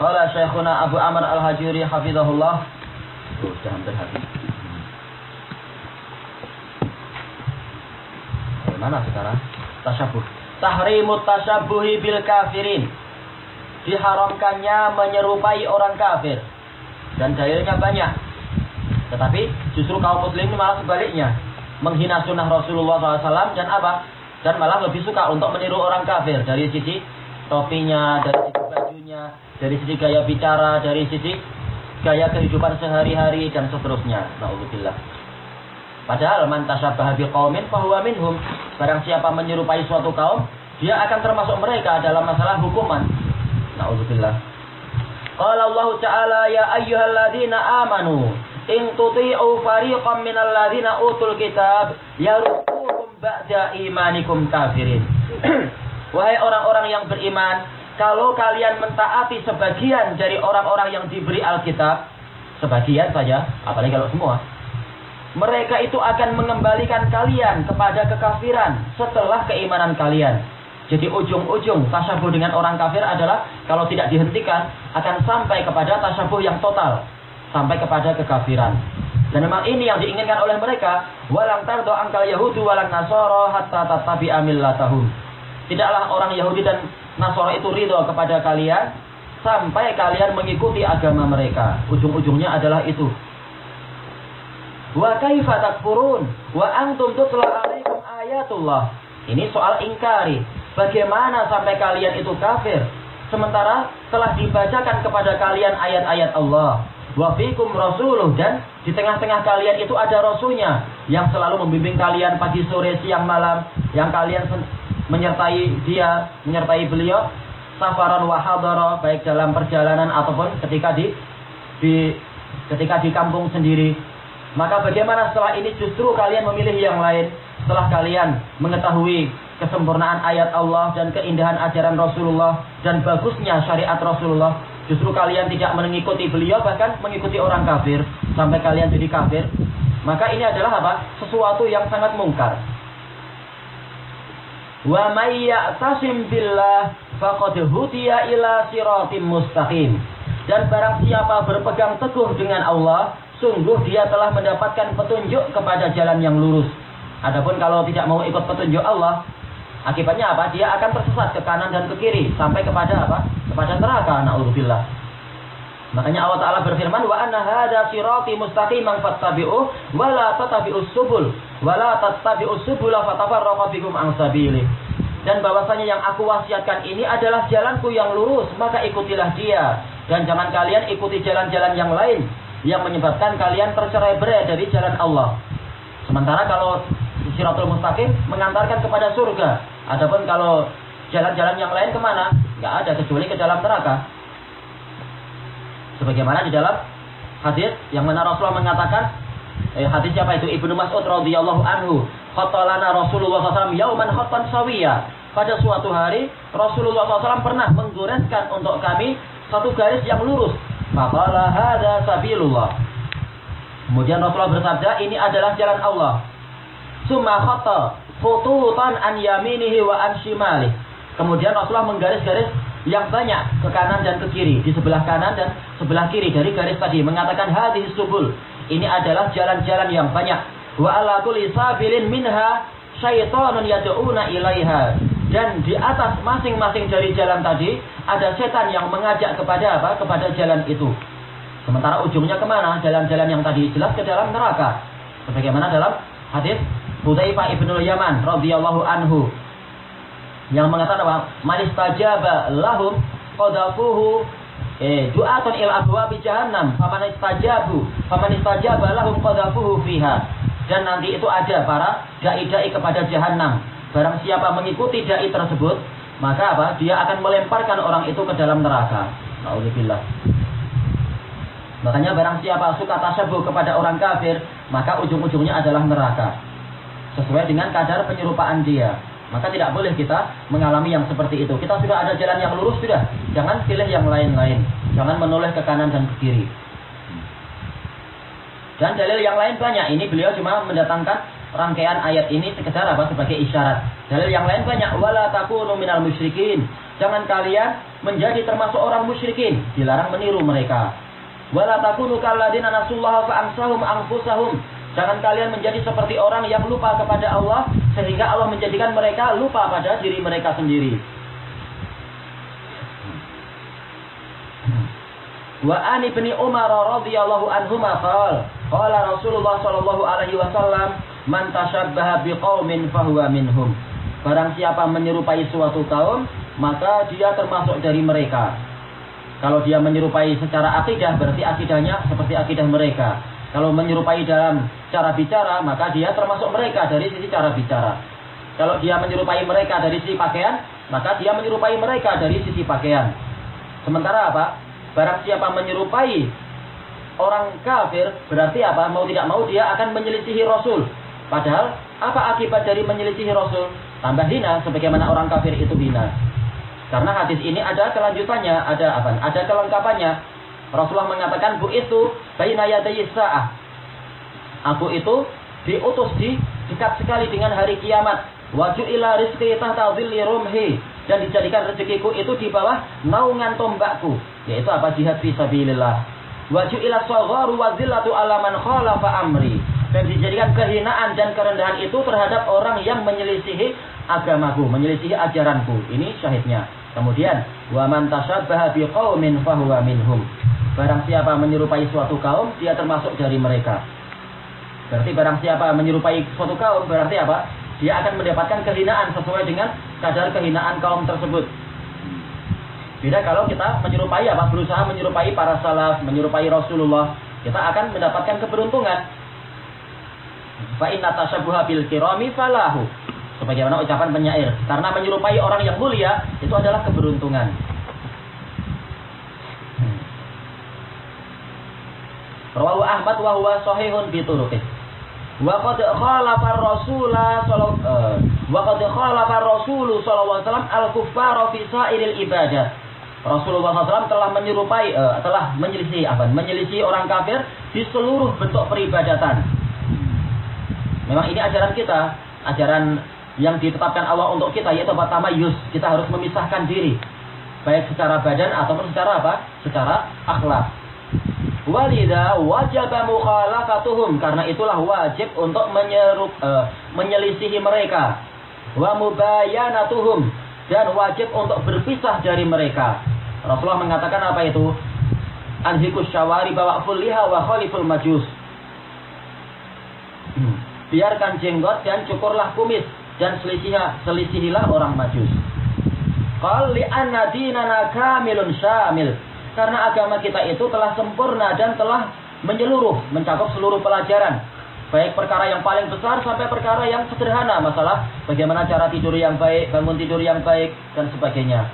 Qala Syekhuna Abu Amr Al-Hajiri hafizahullah. Oh, sudah hampir habis. Mana sekarang? Tasyabuh. Tahrimut tasyabuhi bil kafirin. Diharamkannya menyerupai orang kafir. Dan dalilnya banyak. Tetapi justru kaum muslim ini malah sebaliknya. Menghina sunnah Rasulullah SAW dan apa? Dan malah lebih suka untuk meniru orang kafir. Dari sisi topinya, dari sisi bajunya, dari sisi gaya bicara, dari sisi gaya kehidupan sehari-hari dan seterusnya. Nauzubillah. Padahal man tasyabaha biqaumin fahuwa minhum. Barang siapa menyerupai suatu kaum, dia akan termasuk mereka dalam masalah hukuman. Nauzubillah. Qala Allah Ta'ala ya ayyuhalladzina amanu in tuti'u fariqam minal ladzina utul kitab yaruddukum ba'da imanikum kafirin. Wahai orang-orang yang beriman, kalau kalian mentaati sebagian dari orang-orang yang diberi Alkitab, sebagian saja, apalagi kalau semua, mereka itu akan mengembalikan kalian kepada kekafiran setelah keimanan kalian. Jadi ujung-ujung tasyabuh dengan orang kafir adalah kalau tidak dihentikan akan sampai kepada tasyabuh yang total, sampai kepada kekafiran. Dan memang ini yang diinginkan oleh mereka, walang tardo angkal Yahudi walang Nasoro hatta tatabi amillatahum. Tidaklah orang Yahudi dan Nasara itu ridho kepada kalian sampai kalian mengikuti agama mereka. Ujung-ujungnya adalah itu. Wa kaifa takfurun wa antum tutla alaikum ayatullah. Ini soal ingkari. Bagaimana sampai kalian itu kafir sementara telah dibacakan kepada kalian ayat-ayat Allah. Wa fikum rasuluh dan di tengah-tengah kalian itu ada rasulnya yang selalu membimbing kalian pagi sore siang malam yang kalian menyertai dia, menyertai beliau safaran wahadara baik dalam perjalanan ataupun ketika di di ketika di kampung sendiri. Maka bagaimana setelah ini justru kalian memilih yang lain? Setelah kalian mengetahui kesempurnaan ayat Allah dan keindahan ajaran Rasulullah dan bagusnya syariat Rasulullah justru kalian tidak mengikuti beliau bahkan mengikuti orang kafir sampai kalian jadi kafir. Maka ini adalah apa? Sesuatu yang sangat mungkar Wa may ya'tasim billah faqad hudiya ila siratim mustaqim. Dan barang siapa berpegang teguh dengan Allah, sungguh dia telah mendapatkan petunjuk kepada jalan yang lurus. Adapun kalau tidak mau ikut petunjuk Allah, akibatnya apa? Dia akan tersesat ke kanan dan ke kiri sampai kepada apa? Kepada neraka. Nauzubillah. Makanya Allah Ta'ala berfirman, Wa anna hadha sirati mustaqiman fattabi'u wa la tatabi'us subul wa la tattabi'us subula fatafarraqa bikum an sabili. Dan bahwasanya yang aku wasiatkan ini adalah jalanku yang lurus, maka ikutilah dia. Dan jangan kalian ikuti jalan-jalan yang lain yang menyebabkan kalian tercerai-berai dari jalan Allah. Sementara kalau siratul mustaqim mengantarkan kepada surga. Adapun kalau jalan-jalan yang lain ke mana? Nggak ada kecuali ke dalam neraka. Sebagaimana di dalam hadis yang mana Rasulullah mengatakan eh, hadis siapa itu? Ibnu Mas'ud radhiyallahu anhu khatalana Rasulullah SAW yauman khatan sawiya. Pada suatu hari Rasulullah SAW pernah menggoreskan untuk kami satu garis yang lurus. Faqala hadza sabilullah. Kemudian Rasulullah bersabda ini adalah jalan Allah. Summa khata fututan an yaminihi wa an shimali kemudian Rasulullah menggaris-garis yang banyak ke kanan dan ke kiri, di sebelah kanan dan sebelah kiri dari garis tadi mengatakan hadis subul. Ini adalah jalan-jalan yang banyak. Wa ala kulli minha syaitanun yad'una ilaiha. Dan di atas masing-masing dari jalan tadi ada setan yang mengajak kepada apa? Kepada jalan itu. Sementara ujungnya ke mana? Jalan-jalan yang tadi jelas ke dalam neraka. Sebagaimana dalam hadis Hudzaifah ibnu Yaman radhiyallahu anhu yang mengatakan bahwa manis tajaba lahum qadafuhu eh du'atun ila abwabi jahannam. Faman istajabu faman istajaba lahum qadafuhu fiha. Dan nanti itu ada para dai-dai kepada jahanam barang siapa mengikuti dai tersebut maka apa? Dia akan melemparkan orang itu ke dalam neraka. Naudzubillah. Makanya barang siapa suka tasyabuh kepada orang kafir maka ujung-ujungnya adalah neraka. Sesuai dengan kadar penyerupaan dia maka tidak boleh kita mengalami yang seperti itu. Kita sudah ada jalan yang lurus sudah. Jangan pilih yang lain-lain. Jangan menoleh ke kanan dan ke kiri. Dan dalil yang lain banyak. Ini beliau cuma mendatangkan rangkaian ayat ini sekedar apa sebagai isyarat. Dalil yang lain banyak. Wala takunu minal musyrikin. Jangan kalian menjadi termasuk orang musyrikin, dilarang meniru mereka. Wala takunu kalladzina nasullaha fa. Jangan kalian menjadi seperti orang yang lupa kepada Allah sehingga Allah menjadikan mereka lupa pada diri mereka sendiri. Wa an ibni Umar radhiyallahu anhuma qala qala Rasulullah sallallahu alaihi wasallam man tashabbaha biqaumin fahuwa minhum. Barang siapa menyerupai suatu kaum, maka dia termasuk dari mereka. Kalau dia menyerupai secara akidah, berarti akidahnya seperti akidah mereka. Kalau menyerupai dalam cara bicara, maka dia termasuk mereka dari sisi cara bicara. Kalau dia menyerupai mereka dari sisi pakaian, maka dia menyerupai mereka dari sisi pakaian. Sementara apa? Barang siapa menyerupai orang kafir, berarti apa? Mau tidak mau dia akan menyelisihi Rasul. Padahal apa akibat dari menyelisihi Rasul? Tambah hina sebagaimana orang kafir itu hina. Karena hadis ini ada kelanjutannya, ada apa? Ada kelengkapannya. Rasulullah mengatakan bu itu sa'ah. Aku itu diutus di dekat sekali dengan hari kiamat. Waju ila rizki tahta rumhi dan dijadikan rezekiku itu di bawah naungan tombakku, yaitu apa jihad fi sabilillah. Waju ila sagharu wa zillatu khalafa amri dan dijadikan kehinaan dan kerendahan itu terhadap orang yang menyelisihi agamaku, menyelisihi ajaranku. Ini syahidnya. Kemudian, wa man tashabbaha biqaumin fahuwa minhum. Barang siapa menyerupai suatu kaum, dia termasuk dari mereka. Berarti barang siapa menyerupai suatu kaum, berarti apa? Dia akan mendapatkan kehinaan sesuai dengan kadar kehinaan kaum tersebut. Beda kalau kita menyerupai apa? Berusaha menyerupai para salaf, menyerupai Rasulullah, kita akan mendapatkan keberuntungan. Fa inna tashabbuha bil kirami falahu. Sebagaimana ucapan penyair. Karena menyerupai orang yang mulia, itu adalah keberuntungan. Rawahu Ahmad wa huwa sahihun bi turuqih. Wa qad khalafa ar-rasul eh, wa qad khalafa ar-rasul sallallahu alaihi wasallam al-kuffara fi sa'iril ibadah. Rasulullah SAW telah menyerupai, uh, telah menyelisih apa? Menyelisih orang kafir di seluruh bentuk peribadatan. Memang ini ajaran kita, ajaran yang ditetapkan Allah untuk kita yaitu pertama yus kita harus memisahkan diri baik secara badan ataupun secara apa secara akhlak walida wajib mukhalafatuhum karena itulah wajib untuk menyerup, uh, menyelisihi mereka wa mubayanatuhum dan wajib untuk berpisah dari mereka Rasulullah mengatakan apa itu anhikus syawari bawa liha wa khaliful majus hmm. biarkan jenggot dan cukurlah kumis dan selisihilah, selisihilah orang majus. Qal li anna dinana kamilun syamil. Karena agama kita itu telah sempurna dan telah menyeluruh, mencakup seluruh pelajaran. Baik perkara yang paling besar sampai perkara yang sederhana. Masalah bagaimana cara tidur yang baik, bangun tidur yang baik, dan sebagainya.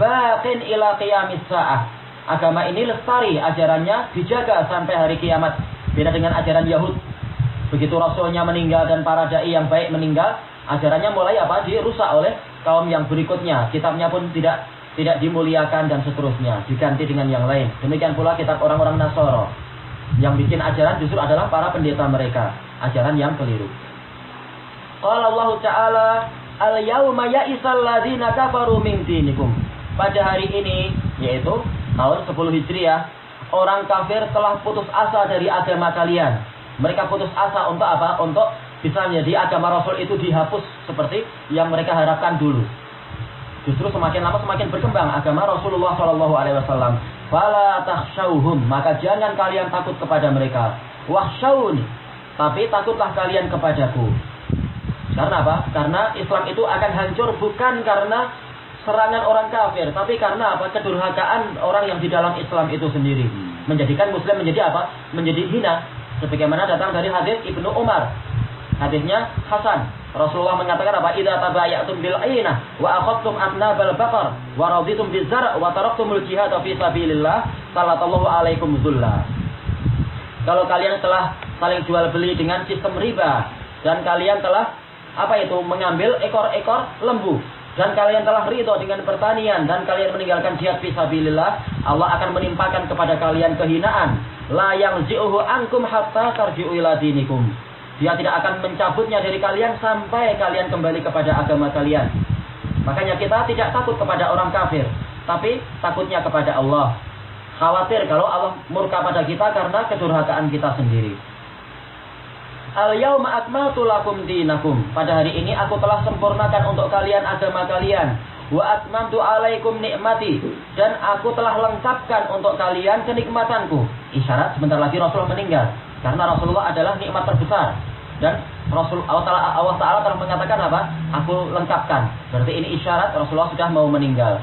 Batin ila qiyamis sa'ah. Agama ini lestari, ajarannya dijaga sampai hari kiamat. Beda dengan ajaran Yahud. Begitu Rasulnya meninggal dan para da'i yang baik meninggal, ajarannya mulai apa dirusak oleh kaum yang berikutnya kitabnya pun tidak tidak dimuliakan dan seterusnya diganti dengan yang lain. Demikian pula kitab orang-orang Nasoro yang bikin ajaran justru adalah para pendeta mereka. Ajaran yang keliru. Qala Allah Ta'ala al yauma ya'isal ladzina kafaru min dinikum. Pada hari ini yaitu tahun 10 Hijriah orang kafir telah putus asa dari agama kalian. Mereka putus asa untuk apa? Untuk bisa menjadi agama Rasul itu dihapus seperti yang mereka harapkan dulu. Justru semakin lama semakin berkembang agama Rasulullah Shallallahu Alaihi Wasallam. Fala takhshawhum maka jangan kalian takut kepada mereka. Wahsyauni tapi takutlah kalian kepadaku. Karena apa? Karena Islam itu akan hancur bukan karena serangan orang kafir, tapi karena apa? Kedurhakaan orang yang di dalam Islam itu sendiri. Menjadikan Muslim menjadi apa? Menjadi hina. Sebagaimana datang dari hadis Ibnu Umar Hadisnya Hasan. Rasulullah mengatakan apa? Idza tabayatum bil ainah wa akhadtum atnabal baqar wa raditum bizar wa taraktumul jihad fi sabilillah sallallahu alaikum zulla. Kalau kalian telah saling jual beli dengan sistem riba dan kalian telah apa itu mengambil ekor-ekor lembu dan kalian telah ridho dengan pertanian dan kalian meninggalkan jihad fisabilillah Allah akan menimpakan kepada kalian kehinaan la yang zi'uhu ankum hatta tarji'u ila dinikum dia tidak akan mencabutnya dari kalian sampai kalian kembali kepada agama kalian. Makanya kita tidak takut kepada orang kafir, tapi takutnya kepada Allah. Khawatir kalau Allah murka pada kita karena kedurhakaan kita sendiri. Al yauma akmaltu lakum dinakum. Pada hari ini aku telah sempurnakan untuk kalian agama kalian. Wa atmamtu alaikum nikmati dan aku telah lengkapkan untuk kalian kenikmatanku. Isyarat sebentar lagi Rasulullah meninggal. Karena Rasulullah adalah nikmat terbesar. Dan Rasul Allah Ta'ala, Allah Ta'ala telah mengatakan apa? Aku lengkapkan. Berarti ini isyarat Rasulullah sudah mau meninggal.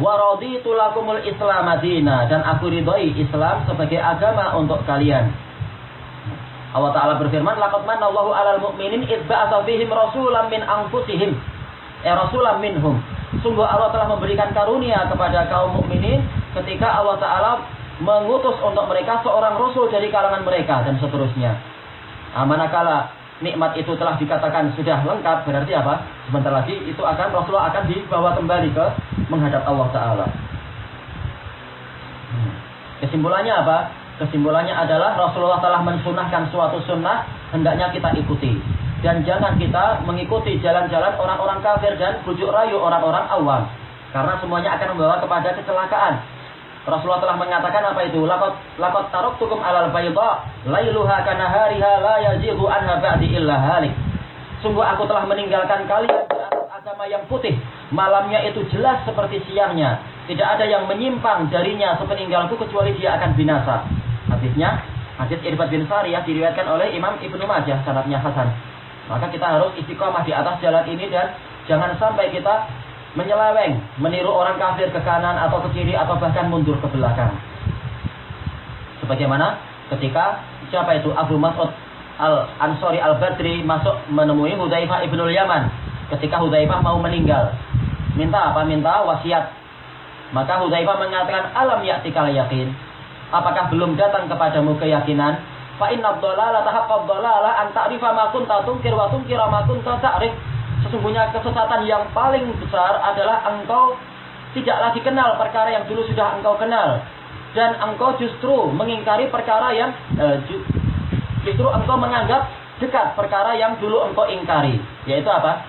Wa raditu lakumul Islam Madinah dan aku ridhoi Islam sebagai agama untuk kalian. Allah Ta'ala berfirman, Laqad manna Allahu 'alal mu'minin id ba'atha fihim rasulan min anfusihim. Eh rasulan minhum. Sungguh Allah telah memberikan karunia kepada kaum mukminin ketika Allah Ta'ala mengutus untuk mereka seorang rasul dari kalangan mereka dan seterusnya. Nah, manakala nikmat itu telah dikatakan sudah lengkap, berarti apa? Sebentar lagi itu akan Rasulullah akan dibawa kembali ke menghadap Allah Taala. Hmm. Kesimpulannya apa? Kesimpulannya adalah Rasulullah telah mensunahkan suatu sunnah hendaknya kita ikuti dan jangan kita mengikuti jalan-jalan orang-orang kafir dan bujuk rayu orang-orang awam karena semuanya akan membawa kepada kecelakaan Rasulullah telah mengatakan apa itu? Lakot lakot tukum alal bayda lailuha kanahariha la yazighu anha ba'di illa halik. Sungguh aku telah meninggalkan kalian di atas agama yang putih. Malamnya itu jelas seperti siangnya. Tidak ada yang menyimpang darinya sepeninggalku kecuali dia akan binasa. Hadisnya hadis Irbad bin Sariyah diriwayatkan oleh Imam Ibnu Majah sanadnya Hasan. Maka kita harus istiqomah di atas jalan ini dan jangan sampai kita menyeleweng, meniru orang kafir ke kanan atau ke kiri atau bahkan mundur ke belakang. Sebagaimana ketika siapa itu Abu Mas'ud Al Ansori Al Badri masuk menemui Hudzaifah ibnul Yaman ketika Hudzaifah mau meninggal. Minta apa? Minta wasiat. Maka Hudzaifah mengatakan alam ya'tikal yakin. Apakah belum datang kepadamu keyakinan? Fa inna dhalala tahaqqad dhalala an ta'rifa ma kunta tunkir wa tunkira ma kunta Sesungguhnya kesesatan yang paling besar adalah engkau tidak lagi kenal perkara yang dulu sudah engkau kenal. Dan engkau justru mengingkari perkara yang eh, justru engkau menganggap dekat perkara yang dulu engkau ingkari. Yaitu apa?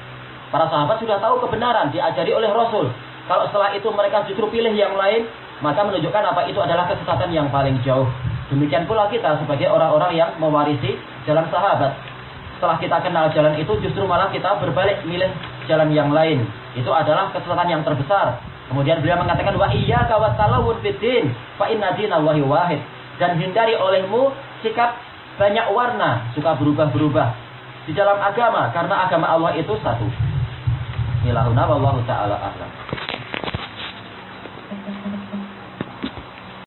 Para sahabat sudah tahu kebenaran diajari oleh Rasul. Kalau setelah itu mereka justru pilih yang lain, maka menunjukkan apa itu adalah kesesatan yang paling jauh. Demikian pula kita sebagai orang-orang yang mewarisi jalan sahabat setelah kita kenal jalan itu justru malah kita berbalik milih jalan yang lain. Itu adalah kesesatan yang terbesar. Kemudian beliau mengatakan wa iya kawat talawun fiddin fa inna dinallahi wahid. Dan hindari olehmu sikap banyak warna, suka berubah-berubah di dalam agama karena agama Allah itu satu. Ilahuna wallahu taala a'lam.